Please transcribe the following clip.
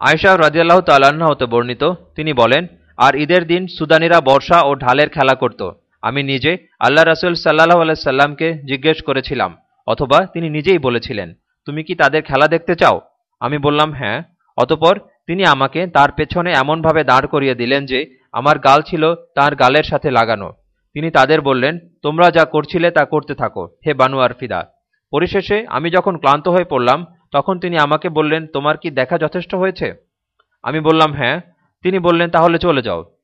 আয়সা রাজিয়াল্লাহ তাল্লাহ্ন হতে বর্ণিত, তিনি বলেন, আর ঈদের দিন সুদানিরা বর্ষা ও ঢালের খেলা করত। আমি নিজে আল্লাহ রাসুল সাল্লাহ আলাইসাল্লামকে জিজ্ঞেস করেছিলাম, অথবা তিনি নিজেই বলেছিলেন, তুমি কি তাদের খেলা দেখতে চাও? আমি বললাম হ্যাঁ। অতপর তিনি আমাকে তার পেছনে এমনভাবে দাঁড় করিয়ে দিলেন যে, আমার গাল ছিল তার গালের সাথে লাগানো। তিনি তাদের বললেন, তোমরা যা করছিলে তা করতে থাকো, হে বানু আরফিদা। পরিশেষে আমি যখন ক্লান্ত হয়ে পড়লাম তখন তিনি আমাকে বললেন, তোমার কি দেখা যথেষ্ট হয়েছে? আমি বললাম হ্যাঁ। তিনি বললেন, তাহলে চলে যাও।